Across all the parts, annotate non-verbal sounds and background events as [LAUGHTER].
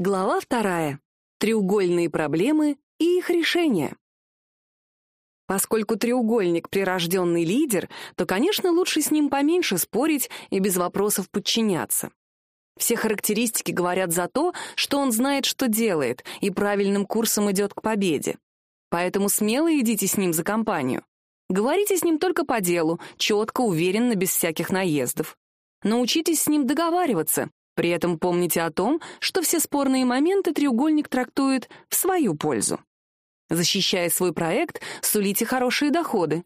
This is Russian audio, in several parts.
Глава вторая. Треугольные проблемы и их решение. Поскольку треугольник — прирожденный лидер, то, конечно, лучше с ним поменьше спорить и без вопросов подчиняться. Все характеристики говорят за то, что он знает, что делает, и правильным курсом идет к победе. Поэтому смело идите с ним за компанию. Говорите с ним только по делу, четко, уверенно, без всяких наездов. Научитесь с ним договариваться, при этом помните о том, что все спорные моменты треугольник трактует в свою пользу. Защищая свой проект, сулите хорошие доходы.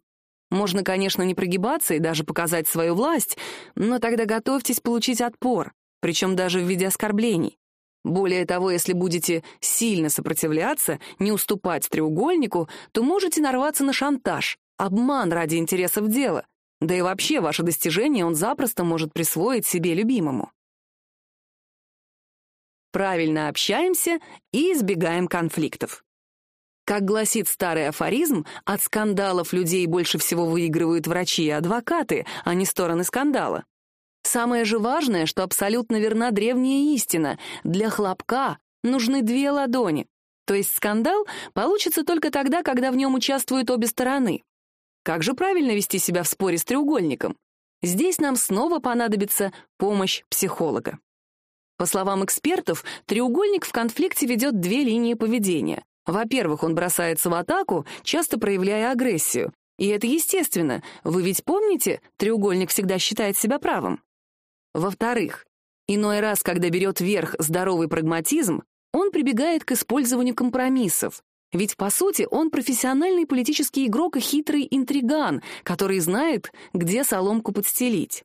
Можно, конечно, не прогибаться и даже показать свою власть, но тогда готовьтесь получить отпор, причем даже в виде оскорблений. Более того, если будете сильно сопротивляться, не уступать треугольнику, то можете нарваться на шантаж, обман ради интересов дела. Да и вообще ваше достижение он запросто может присвоить себе любимому правильно общаемся и избегаем конфликтов. Как гласит старый афоризм, от скандалов людей больше всего выигрывают врачи и адвокаты, а не стороны скандала. Самое же важное, что абсолютно верна древняя истина. Для хлопка нужны две ладони. То есть скандал получится только тогда, когда в нем участвуют обе стороны. Как же правильно вести себя в споре с треугольником? Здесь нам снова понадобится помощь психолога. По словам экспертов, треугольник в конфликте ведет две линии поведения. Во-первых, он бросается в атаку, часто проявляя агрессию. И это естественно, вы ведь помните, треугольник всегда считает себя правым. Во-вторых, иной раз, когда берет верх здоровый прагматизм, он прибегает к использованию компромиссов. Ведь, по сути, он профессиональный политический игрок и хитрый интриган, который знает, где соломку подстелить.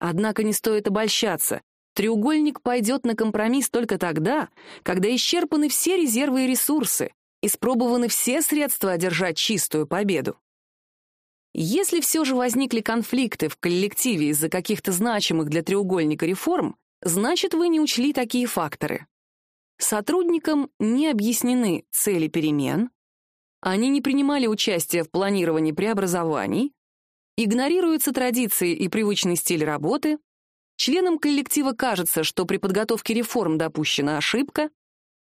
Однако не стоит обольщаться. Треугольник пойдет на компромисс только тогда, когда исчерпаны все резервы и ресурсы, испробованы все средства одержать чистую победу. Если все же возникли конфликты в коллективе из-за каких-то значимых для треугольника реформ, значит, вы не учли такие факторы. Сотрудникам не объяснены цели перемен, они не принимали участие в планировании преобразований, игнорируются традиции и привычный стиль работы, Членам коллектива кажется, что при подготовке реформ допущена ошибка,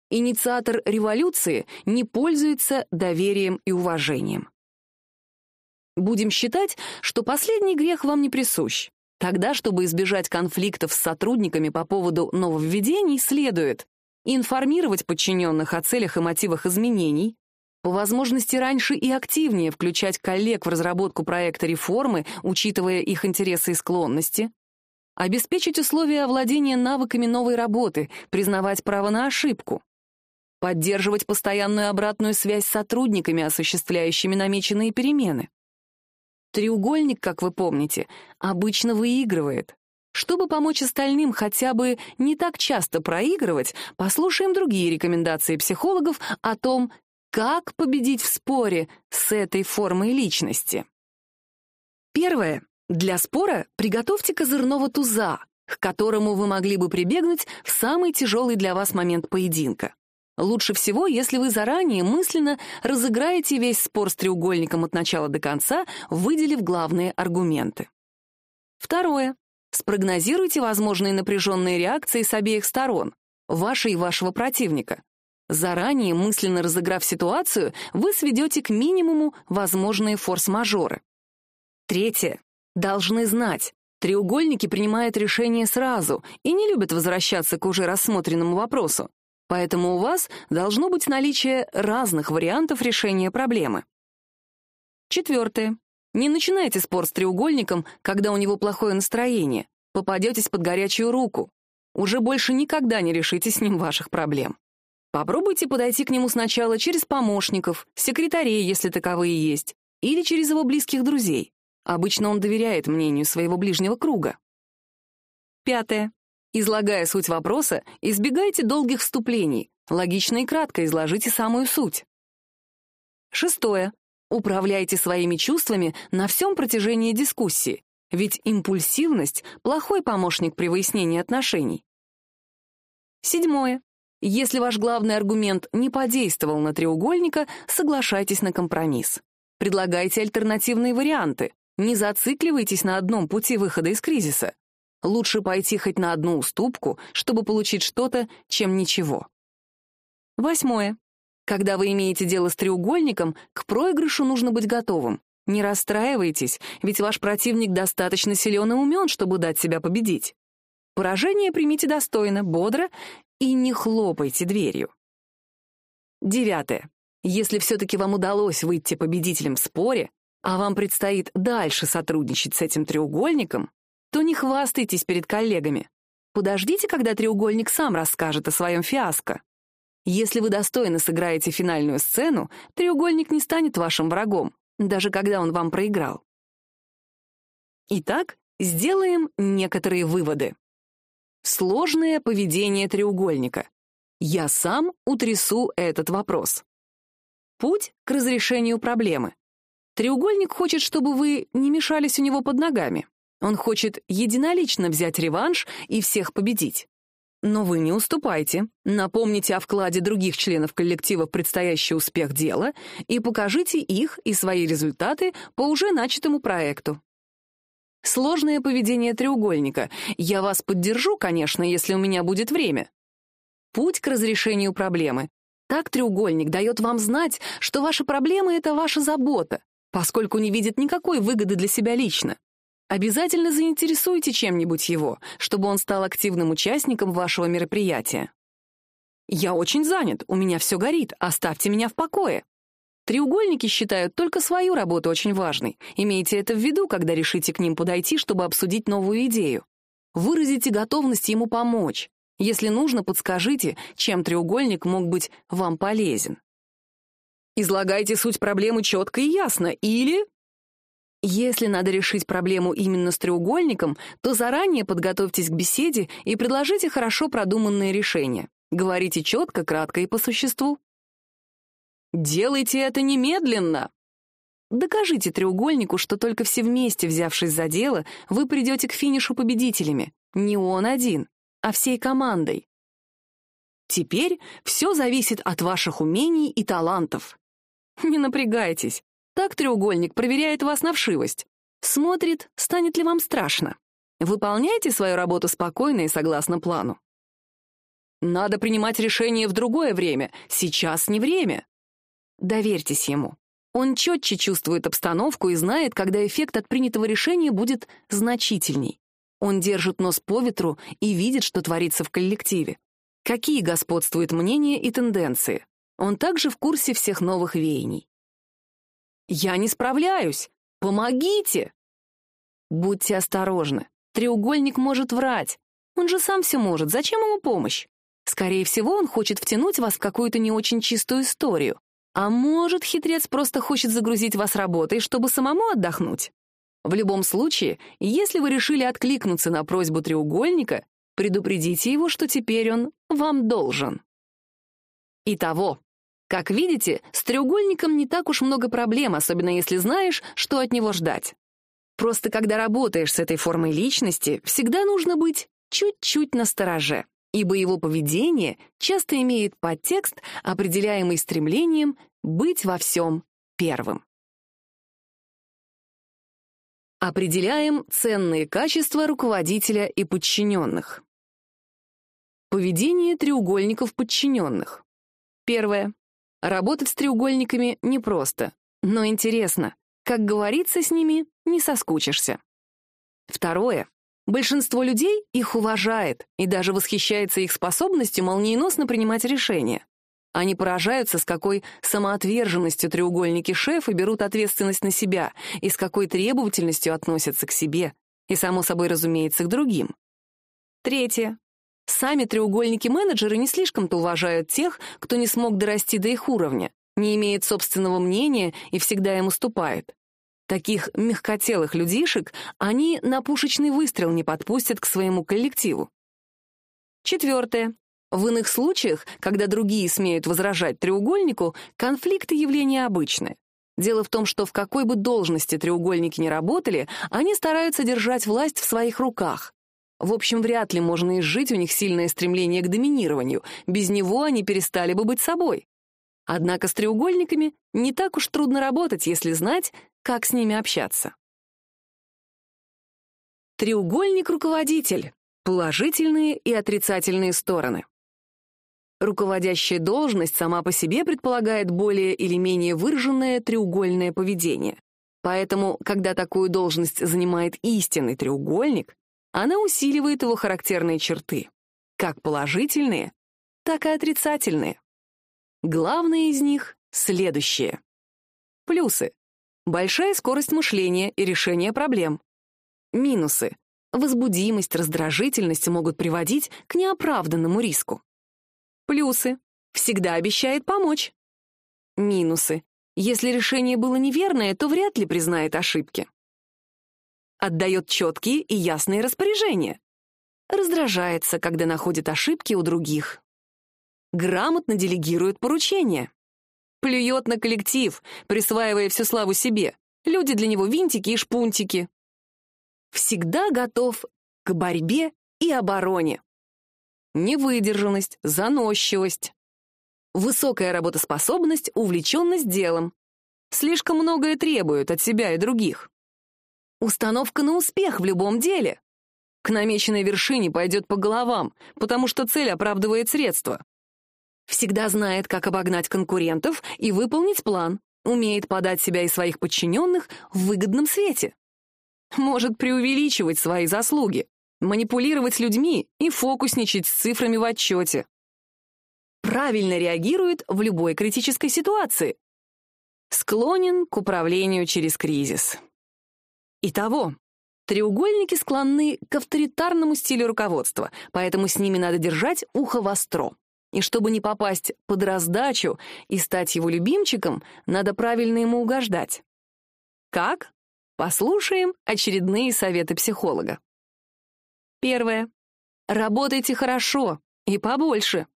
инициатор революции не пользуется доверием и уважением. Будем считать, что последний грех вам не присущ. Тогда, чтобы избежать конфликтов с сотрудниками по поводу нововведений, следует информировать подчиненных о целях и мотивах изменений, по возможности раньше и активнее включать коллег в разработку проекта реформы, учитывая их интересы и склонности, обеспечить условия овладения навыками новой работы, признавать право на ошибку, поддерживать постоянную обратную связь с сотрудниками, осуществляющими намеченные перемены. Треугольник, как вы помните, обычно выигрывает. Чтобы помочь остальным хотя бы не так часто проигрывать, послушаем другие рекомендации психологов о том, как победить в споре с этой формой личности. Первое. Для спора приготовьте козырного туза, к которому вы могли бы прибегнуть в самый тяжелый для вас момент поединка. Лучше всего, если вы заранее мысленно разыграете весь спор с треугольником от начала до конца, выделив главные аргументы. Второе. Спрогнозируйте возможные напряженные реакции с обеих сторон, вашей и вашего противника. Заранее мысленно разыграв ситуацию, вы сведете к минимуму возможные форс-мажоры. Третье должны знать. Треугольники принимают решения сразу и не любят возвращаться к уже рассмотренному вопросу. Поэтому у вас должно быть наличие разных вариантов решения проблемы. Четвертое. Не начинайте спор с треугольником, когда у него плохое настроение. Попадетесь под горячую руку. Уже больше никогда не решите с ним ваших проблем. Попробуйте подойти к нему сначала через помощников, секретарей, если таковые есть, или через его близких друзей. Обычно он доверяет мнению своего ближнего круга. Пятое. Излагая суть вопроса, избегайте долгих вступлений. Логично и кратко изложите самую суть. Шестое. Управляйте своими чувствами на всем протяжении дискуссии, ведь импульсивность — плохой помощник при выяснении отношений. Седьмое. Если ваш главный аргумент не подействовал на треугольника, соглашайтесь на компромисс. Предлагайте альтернативные варианты. Не зацикливайтесь на одном пути выхода из кризиса. Лучше пойти хоть на одну уступку, чтобы получить что-то, чем ничего. Восьмое. Когда вы имеете дело с треугольником, к проигрышу нужно быть готовым. Не расстраивайтесь, ведь ваш противник достаточно силен и умен, чтобы дать себя победить. Поражение примите достойно, бодро и не хлопайте дверью. Девятое. Если все-таки вам удалось выйти победителем в споре, а вам предстоит дальше сотрудничать с этим треугольником, то не хвастайтесь перед коллегами. Подождите, когда треугольник сам расскажет о своем фиаско. Если вы достойно сыграете финальную сцену, треугольник не станет вашим врагом, даже когда он вам проиграл. Итак, сделаем некоторые выводы. Сложное поведение треугольника. Я сам утрясу этот вопрос. Путь к разрешению проблемы. Треугольник хочет, чтобы вы не мешались у него под ногами. Он хочет единолично взять реванш и всех победить. Но вы не уступайте, напомните о вкладе других членов коллектива в предстоящий успех дела и покажите их и свои результаты по уже начатому проекту. Сложное поведение треугольника. Я вас поддержу, конечно, если у меня будет время. Путь к разрешению проблемы. Так треугольник дает вам знать, что ваши проблемы — это ваша забота, поскольку не видит никакой выгоды для себя лично. Обязательно заинтересуйте чем-нибудь его, чтобы он стал активным участником вашего мероприятия. «Я очень занят, у меня все горит, оставьте меня в покое». Треугольники считают только свою работу очень важной. Имейте это в виду, когда решите к ним подойти, чтобы обсудить новую идею. Выразите готовность ему помочь. Если нужно, подскажите, чем треугольник мог быть вам полезен. Излагайте суть проблемы четко и ясно, или если надо решить проблему именно с треугольником, то заранее подготовьтесь к беседе и предложите хорошо продуманное решение. Говорите четко, кратко и по существу. Делайте это немедленно. Докажите треугольнику, что только все вместе, взявшись за дело, вы придете к финишу победителями. Не он один, а всей командой. Теперь все зависит от ваших умений и талантов. [LAUGHS] Не напрягайтесь. Так треугольник проверяет вас на вшивость. Смотрит, станет ли вам страшно. Выполняйте свою работу спокойно и согласно плану. Надо принимать решение в другое время. Сейчас не время. Доверьтесь ему. Он четче чувствует обстановку и знает, когда эффект от принятого решения будет значительней. Он держит нос по ветру и видит, что творится в коллективе. Какие господствуют мнения и тенденции. Он также в курсе всех новых веяний. «Я не справляюсь! Помогите!» Будьте осторожны. Треугольник может врать. Он же сам все может. Зачем ему помощь? Скорее всего, он хочет втянуть вас в какую-то не очень чистую историю. А может, хитрец просто хочет загрузить вас работой, чтобы самому отдохнуть? В любом случае, если вы решили откликнуться на просьбу треугольника, предупредите его, что теперь он вам должен. Итого, как видите, с треугольником не так уж много проблем, особенно если знаешь, что от него ждать. Просто когда работаешь с этой формой личности, всегда нужно быть чуть-чуть настороже, ибо его поведение часто имеет подтекст, определяемый стремлением быть во всем первым. Определяем ценные качества руководителя и подчиненных. Поведение треугольников подчиненных. Первое. Работать с треугольниками непросто, но интересно. Как говорится с ними, не соскучишься. Второе. Большинство людей их уважает и даже восхищается их способностью молниеносно принимать решения. Они поражаются, с какой самоотверженностью треугольники шефа берут ответственность на себя и с какой требовательностью относятся к себе и, само собой разумеется, к другим. Третье. Сами треугольники-менеджеры не слишком-то уважают тех, кто не смог дорасти до их уровня, не имеет собственного мнения и всегда им уступает. Таких мягкотелых людишек они на пушечный выстрел не подпустят к своему коллективу. Четвертое. В иных случаях, когда другие смеют возражать треугольнику, конфликты — явление обычное. Дело в том, что в какой бы должности треугольники ни работали, они стараются держать власть в своих руках, в общем, вряд ли можно изжить у них сильное стремление к доминированию. Без него они перестали бы быть собой. Однако с треугольниками не так уж трудно работать, если знать, как с ними общаться. Треугольник-руководитель. Положительные и отрицательные стороны. Руководящая должность сама по себе предполагает более или менее выраженное треугольное поведение. Поэтому, когда такую должность занимает истинный треугольник, она усиливает его характерные черты, как положительные, так и отрицательные. Главные из них — следующие. Плюсы. Большая скорость мышления и решения проблем. Минусы. Возбудимость, раздражительность могут приводить к неоправданному риску. Плюсы. Всегда обещает помочь. Минусы. Если решение было неверное, то вряд ли признает ошибки. Отдает четкие и ясные распоряжения. Раздражается, когда находит ошибки у других. Грамотно делегирует поручения. Плюет на коллектив, присваивая всю славу себе. Люди для него винтики и шпунтики. Всегда готов к борьбе и обороне невыдержанность, заносчивость. Высокая работоспособность, увлеченность делом. Слишком многое требует от себя и других. Установка на успех в любом деле. К намеченной вершине пойдет по головам, потому что цель оправдывает средства. Всегда знает, как обогнать конкурентов и выполнить план, умеет подать себя и своих подчиненных в выгодном свете. Может преувеличивать свои заслуги манипулировать людьми и фокусничать с цифрами в отчете. Правильно реагирует в любой критической ситуации. Склонен к управлению через кризис. Итого, треугольники склонны к авторитарному стилю руководства, поэтому с ними надо держать ухо востро. И чтобы не попасть под раздачу и стать его любимчиком, надо правильно ему угождать. Как? Послушаем очередные советы психолога. Первое. Работайте хорошо и побольше.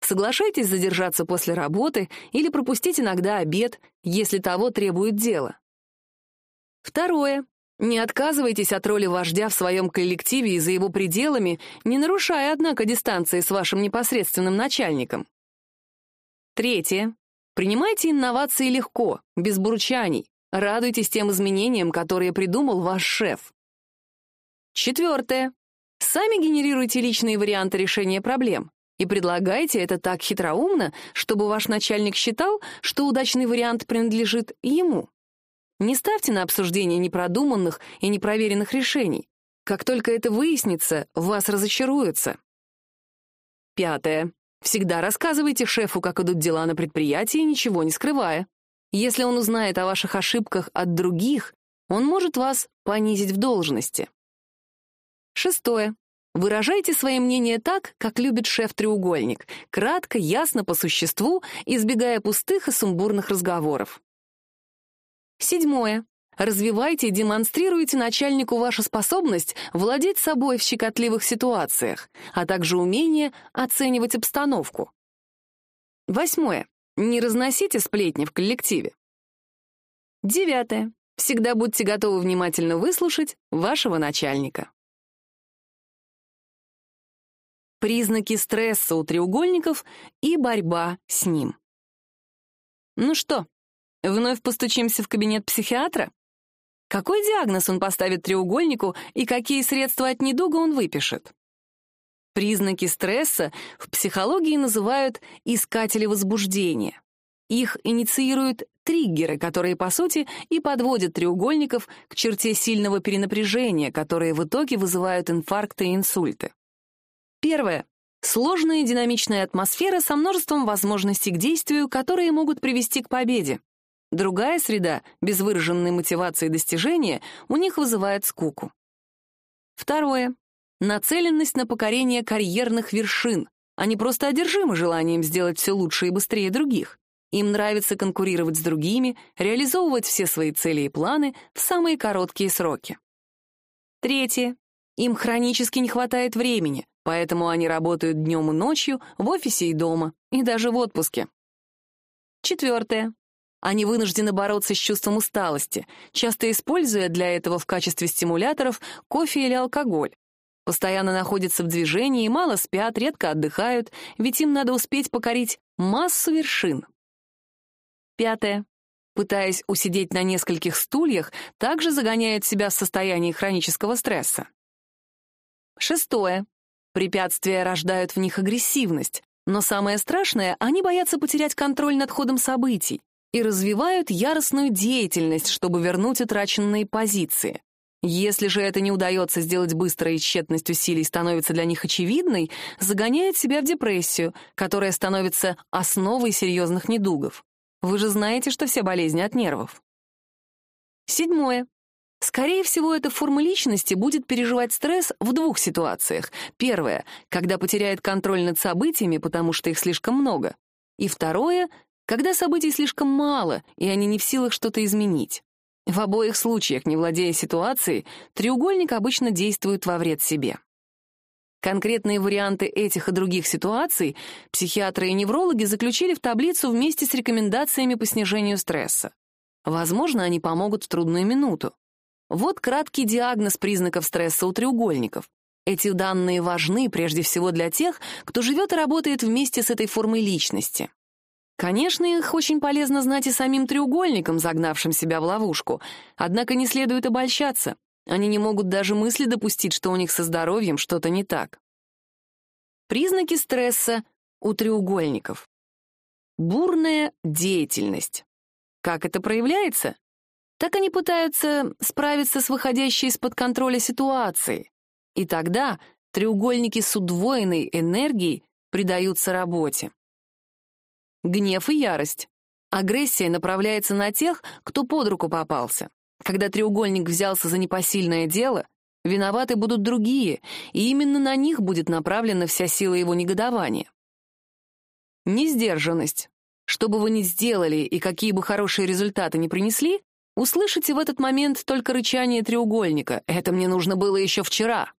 Соглашайтесь задержаться после работы или пропустить иногда обед, если того требует дело. Второе. Не отказывайтесь от роли вождя в своем коллективе и за его пределами, не нарушая, однако, дистанции с вашим непосредственным начальником. Третье. Принимайте инновации легко, без бурчаний. Радуйтесь тем изменениям, которые придумал ваш шеф. Четвертое. Сами генерируйте личные варианты решения проблем и предлагайте это так хитроумно, чтобы ваш начальник считал, что удачный вариант принадлежит ему. Не ставьте на обсуждение непродуманных и непроверенных решений. Как только это выяснится, вас разочаруются. Пятое. Всегда рассказывайте шефу, как идут дела на предприятии, ничего не скрывая. Если он узнает о ваших ошибках от других, он может вас понизить в должности. Шестое. Выражайте свои мнения так, как любит шеф-треугольник, кратко, ясно, по существу, избегая пустых и сумбурных разговоров. Седьмое. Развивайте и демонстрируйте начальнику вашу способность владеть собой в щекотливых ситуациях, а также умение оценивать обстановку. Восьмое. Не разносите сплетни в коллективе. Девятое. Всегда будьте готовы внимательно выслушать вашего начальника. признаки стресса у треугольников и борьба с ним. Ну что, вновь постучимся в кабинет психиатра? Какой диагноз он поставит треугольнику и какие средства от недуга он выпишет? Признаки стресса в психологии называют искатели возбуждения. Их инициируют триггеры, которые, по сути, и подводят треугольников к черте сильного перенапряжения, которые в итоге вызывают инфаркты и инсульты. Первое. Сложная динамичная атмосфера со множеством возможностей к действию, которые могут привести к победе. Другая среда, без выраженной мотивации достижения, у них вызывает скуку. Второе. Нацеленность на покорение карьерных вершин. Они просто одержимы желанием сделать все лучше и быстрее других. Им нравится конкурировать с другими, реализовывать все свои цели и планы в самые короткие сроки. Третье. Им хронически не хватает времени, поэтому они работают днем и ночью, в офисе и дома, и даже в отпуске. Четвертое. Они вынуждены бороться с чувством усталости, часто используя для этого в качестве стимуляторов кофе или алкоголь. Постоянно находятся в движении, мало спят, редко отдыхают, ведь им надо успеть покорить массу вершин. Пятое. Пытаясь усидеть на нескольких стульях, также загоняют себя в состояние хронического стресса. Шестое. Препятствия рождают в них агрессивность, но самое страшное — они боятся потерять контроль над ходом событий и развивают яростную деятельность, чтобы вернуть утраченные позиции. Если же это не удается сделать быстро и тщетность усилий становится для них очевидной, загоняют себя в депрессию, которая становится основой серьезных недугов. Вы же знаете, что все болезни от нервов. Седьмое. Скорее всего, эта форма личности будет переживать стресс в двух ситуациях. Первое — когда потеряет контроль над событиями, потому что их слишком много. И второе — когда событий слишком мало, и они не в силах что-то изменить. В обоих случаях, не владея ситуацией, треугольник обычно действует во вред себе. Конкретные варианты этих и других ситуаций психиатры и неврологи заключили в таблицу вместе с рекомендациями по снижению стресса. Возможно, они помогут в трудную минуту. Вот краткий диагноз признаков стресса у треугольников. Эти данные важны прежде всего для тех, кто живет и работает вместе с этой формой личности. Конечно, их очень полезно знать и самим треугольникам, загнавшим себя в ловушку. Однако не следует обольщаться. Они не могут даже мысли допустить, что у них со здоровьем что-то не так. Признаки стресса у треугольников. Бурная деятельность. Как это проявляется? Так они пытаются справиться с выходящей из-под контроля ситуацией. И тогда треугольники с удвоенной энергией предаются работе. Гнев и ярость. Агрессия направляется на тех, кто под руку попался. Когда треугольник взялся за непосильное дело, виноваты будут другие, и именно на них будет направлена вся сила его негодования. Несдержанность. Что бы вы ни сделали и какие бы хорошие результаты ни принесли, услышите в этот момент только рычание треугольника «это мне нужно было еще вчера».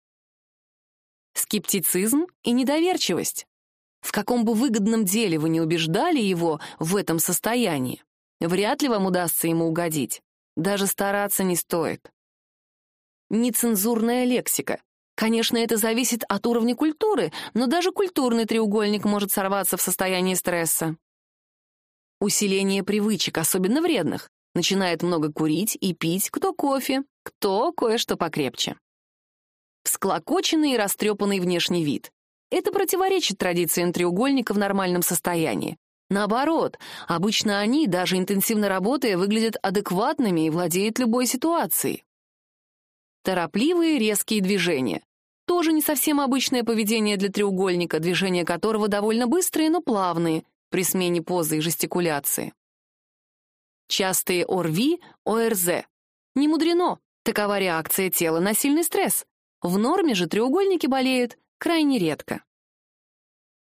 Скептицизм и недоверчивость. В каком бы выгодном деле вы не убеждали его в этом состоянии, вряд ли вам удастся ему угодить. Даже стараться не стоит. Нецензурная лексика. Конечно, это зависит от уровня культуры, но даже культурный треугольник может сорваться в состоянии стресса. Усиление привычек, особенно вредных. Начинает много курить и пить, кто кофе, кто кое-что покрепче. Всклокоченный и растрепанный внешний вид. Это противоречит традициям треугольника в нормальном состоянии. Наоборот, обычно они, даже интенсивно работая, выглядят адекватными и владеют любой ситуацией. Торопливые резкие движения. Тоже не совсем обычное поведение для треугольника, движения которого довольно быстрые, но плавные при смене позы и жестикуляции. Частые ОРВИ, ОРЗ. Не мудрено, такова реакция тела на сильный стресс. В норме же треугольники болеют крайне редко.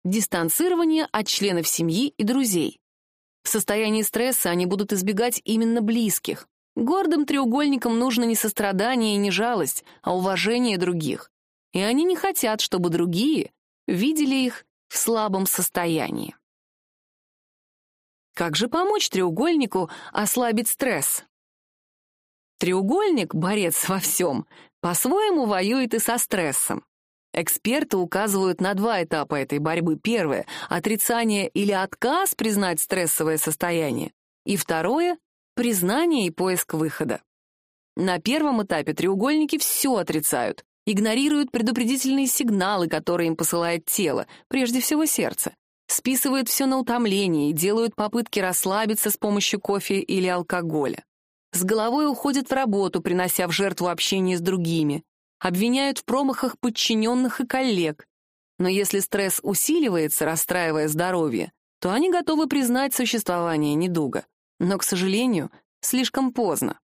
Дистанцирование от членов семьи и друзей. В состоянии стресса они будут избегать именно близких. Гордым треугольникам нужно не сострадание и не жалость, а уважение других. И они не хотят, чтобы другие видели их в слабом состоянии. Как же помочь треугольнику ослабить стресс? Треугольник, борец во всем, по-своему воюет и со стрессом. Эксперты указывают на два этапа этой борьбы. Первое — отрицание или отказ признать стрессовое состояние. И второе — признание и поиск выхода. На первом этапе треугольники все отрицают, игнорируют предупредительные сигналы, которые им посылает тело, прежде всего сердце, списывают все на утомление и делают попытки расслабиться с помощью кофе или алкоголя. С головой уходят в работу, принося в жертву общение с другими, обвиняют в промахах подчиненных и коллег. Но если стресс усиливается, расстраивая здоровье, то они готовы признать существование недуга. Но, к сожалению, слишком поздно.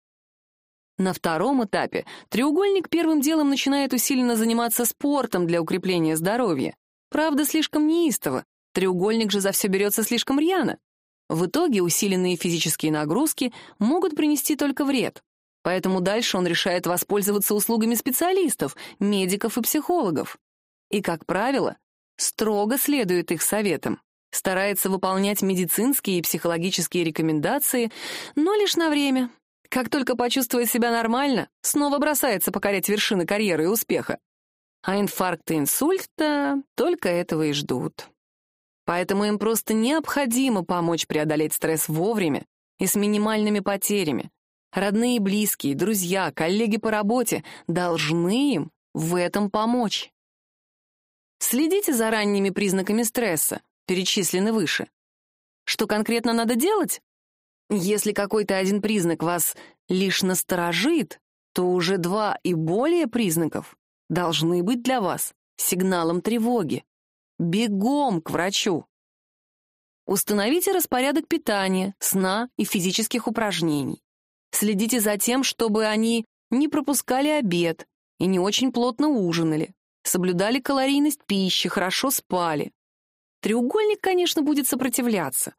На втором этапе треугольник первым делом начинает усиленно заниматься спортом для укрепления здоровья. Правда, слишком неистово. Треугольник же за все берется слишком рьяно. В итоге усиленные физические нагрузки могут принести только вред. Поэтому дальше он решает воспользоваться услугами специалистов, медиков и психологов. И, как правило, строго следует их советам, старается выполнять медицинские и психологические рекомендации, но лишь на время. Как только почувствует себя нормально, снова бросается покорять вершины карьеры и успеха. А инфаркт и инсульт-то только этого и ждут. Поэтому им просто необходимо помочь преодолеть стресс вовремя и с минимальными потерями, Родные и близкие, друзья, коллеги по работе должны им в этом помочь. Следите за ранними признаками стресса, перечислены выше. Что конкретно надо делать? Если какой-то один признак вас лишь насторожит, то уже два и более признаков должны быть для вас сигналом тревоги. Бегом к врачу. Установите распорядок питания, сна и физических упражнений. Следите за тем, чтобы они не пропускали обед и не очень плотно ужинали, соблюдали калорийность пищи, хорошо спали. Треугольник, конечно, будет сопротивляться,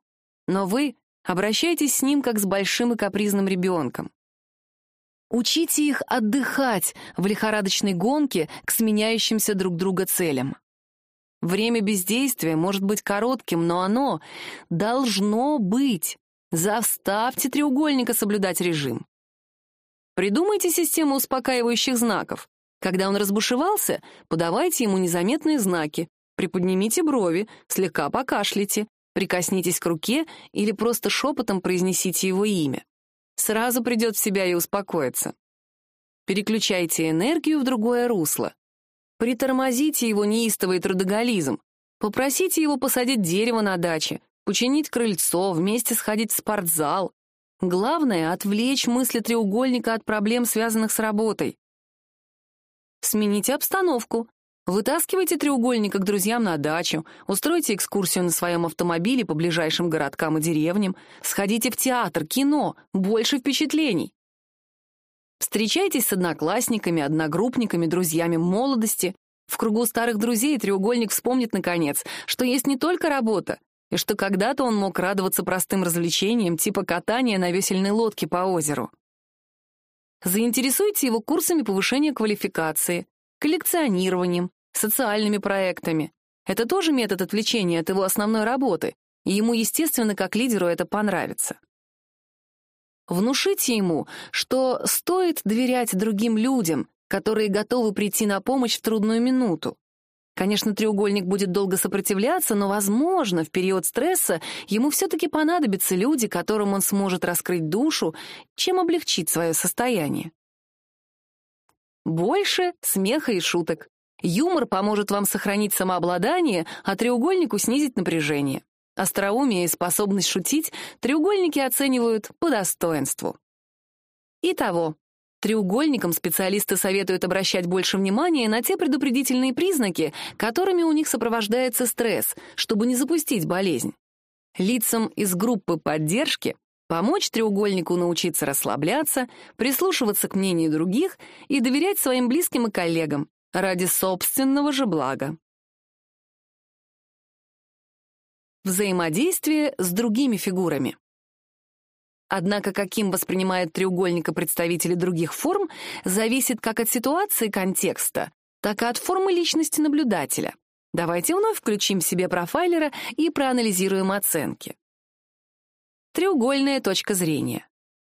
но вы обращайтесь с ним как с большим и капризным ребенком. Учите их отдыхать в лихорадочной гонке к сменяющимся друг друга целям. Время бездействия может быть коротким, но оно должно быть. Заставьте треугольника соблюдать режим. Придумайте систему успокаивающих знаков. Когда он разбушевался, подавайте ему незаметные знаки. Приподнимите брови, слегка покашляйте, прикоснитесь к руке или просто шепотом произнесите его имя. Сразу придет в себя и успокоится. Переключайте энергию в другое русло. Притормозите его неистовый трудоголизм. Попросите его посадить дерево на даче, починить крыльцо, вместе сходить в спортзал. Главное — отвлечь мысли треугольника от проблем, связанных с работой. Смените обстановку. Вытаскивайте треугольника к друзьям на дачу, устройте экскурсию на своем автомобиле по ближайшим городкам и деревням, сходите в театр, кино, больше впечатлений. Встречайтесь с одноклассниками, одногруппниками, друзьями молодости. В кругу старых друзей треугольник вспомнит, наконец, что есть не только работа, и что когда-то он мог радоваться простым развлечениям типа катания на весельной лодке по озеру. Заинтересуйте его курсами повышения квалификации, коллекционированием, социальными проектами. Это тоже метод отвлечения от его основной работы, и ему, естественно, как лидеру это понравится. Внушите ему, что стоит доверять другим людям, которые готовы прийти на помощь в трудную минуту. Конечно, треугольник будет долго сопротивляться, но, возможно, в период стресса ему все-таки понадобятся люди, которым он сможет раскрыть душу, чем облегчить свое состояние. Больше смеха и шуток. Юмор поможет вам сохранить самообладание, а треугольнику снизить напряжение. Остроумие и способность шутить треугольники оценивают по достоинству. Итого, треугольникам специалисты советуют обращать больше внимания на те предупредительные признаки, которыми у них сопровождается стресс, чтобы не запустить болезнь. Лицам из группы поддержки помочь треугольнику научиться расслабляться, прислушиваться к мнению других и доверять своим близким и коллегам ради собственного же блага. Взаимодействие с другими фигурами. Однако каким воспринимает треугольника представители других форм, зависит как от ситуации контекста, так и от формы личности наблюдателя. Давайте вновь включим себе профайлера и проанализируем оценки. Треугольная точка зрения.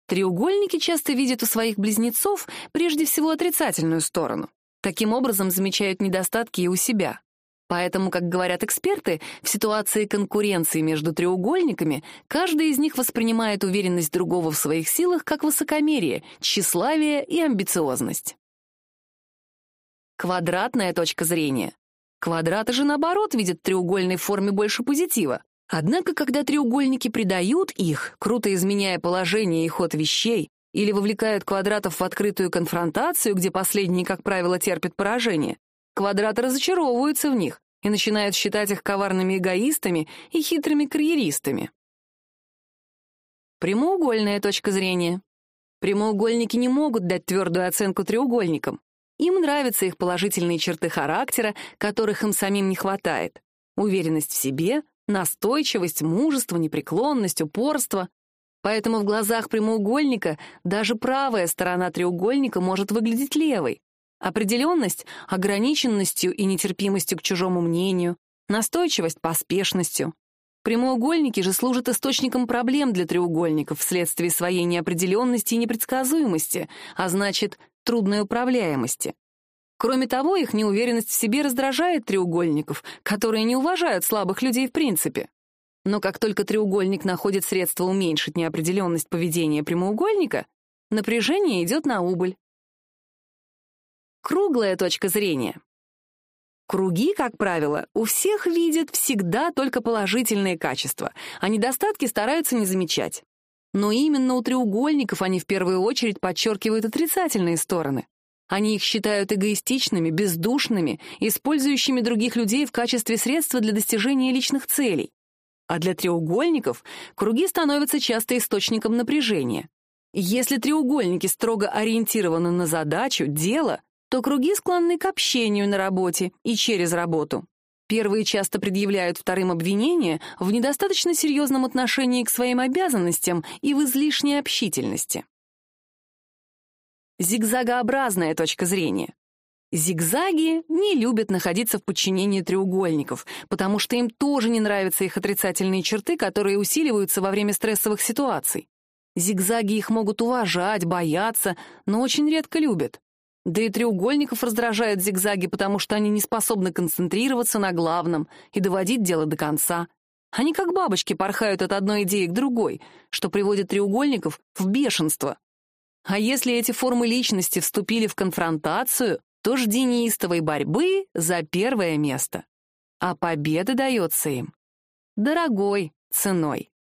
Треугольники часто видят у своих близнецов прежде всего отрицательную сторону. Таким образом замечают недостатки и у себя. Поэтому, как говорят эксперты, в ситуации конкуренции между треугольниками каждый из них воспринимает уверенность другого в своих силах как высокомерие, тщеславие и амбициозность. Квадратная точка зрения. Квадраты же, наоборот, видят в треугольной форме больше позитива. Однако, когда треугольники предают их, круто изменяя положение и ход вещей, или вовлекают квадратов в открытую конфронтацию, где последние, как правило, терпят поражение, Квадраты разочаровываются в них и начинают считать их коварными эгоистами и хитрыми карьеристами. Прямоугольная точка зрения. Прямоугольники не могут дать твердую оценку треугольникам. Им нравятся их положительные черты характера, которых им самим не хватает. Уверенность в себе, настойчивость, мужество, непреклонность, упорство. Поэтому в глазах прямоугольника даже правая сторона треугольника может выглядеть левой. Определенность — ограниченностью и нетерпимостью к чужому мнению, настойчивость — поспешностью. Прямоугольники же служат источником проблем для треугольников вследствие своей неопределенности и непредсказуемости, а значит, трудной управляемости. Кроме того, их неуверенность в себе раздражает треугольников, которые не уважают слабых людей в принципе. Но как только треугольник находит средства уменьшить неопределенность поведения прямоугольника, напряжение идет на убыль. Круглая точка зрения. Круги, как правило, у всех видят всегда только положительные качества, а недостатки стараются не замечать. Но именно у треугольников они в первую очередь подчеркивают отрицательные стороны. Они их считают эгоистичными, бездушными, использующими других людей в качестве средства для достижения личных целей. А для треугольников круги становятся часто источником напряжения. Если треугольники строго ориентированы на задачу, дело, то круги склонны к общению на работе и через работу. Первые часто предъявляют вторым обвинения в недостаточно серьезном отношении к своим обязанностям и в излишней общительности. Зигзагообразная точка зрения. Зигзаги не любят находиться в подчинении треугольников, потому что им тоже не нравятся их отрицательные черты, которые усиливаются во время стрессовых ситуаций. Зигзаги их могут уважать, бояться, но очень редко любят. Да и треугольников раздражают зигзаги, потому что они не способны концентрироваться на главном и доводить дело до конца. Они как бабочки порхают от одной идеи к другой, что приводит треугольников в бешенство. А если эти формы личности вступили в конфронтацию, то жди неистовой борьбы за первое место. А победа дается им дорогой ценой.